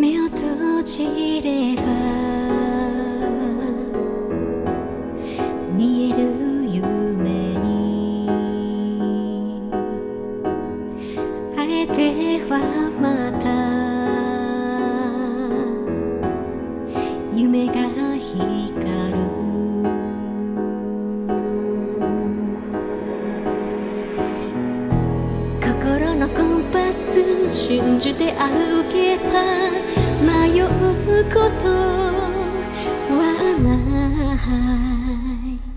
目を閉じれば見える夢にあえてはまた夢が光る。心のコンパス信じて歩けば迷うことはない。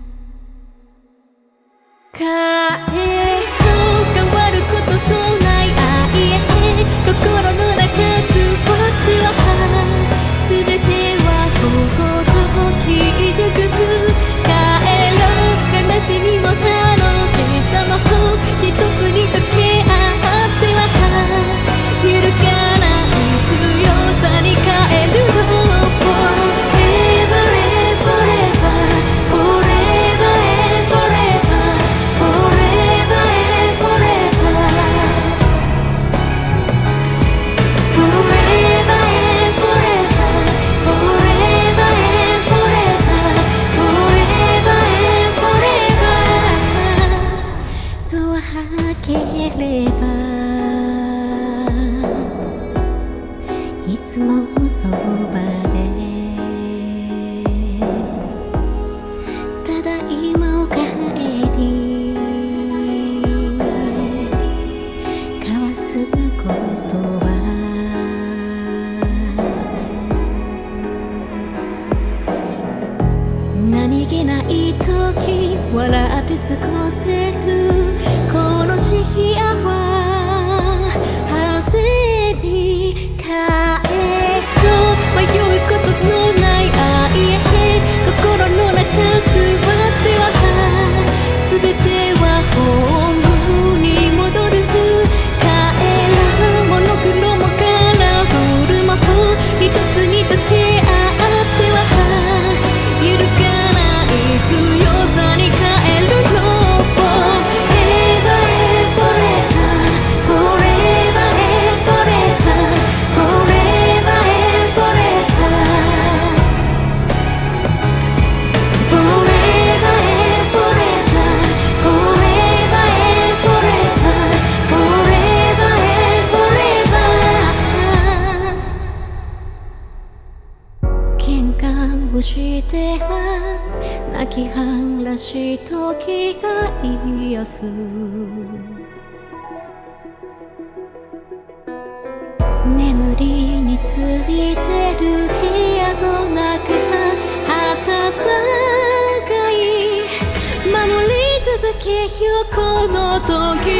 えれば。いつもそばで。ただ今を帰り。交わす言葉何気ない時笑って過ごせる。He. しては泣き晴し時が癒す。眠りについてる部屋の中暖かい。守り続けよこの時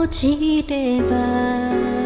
落ちれば」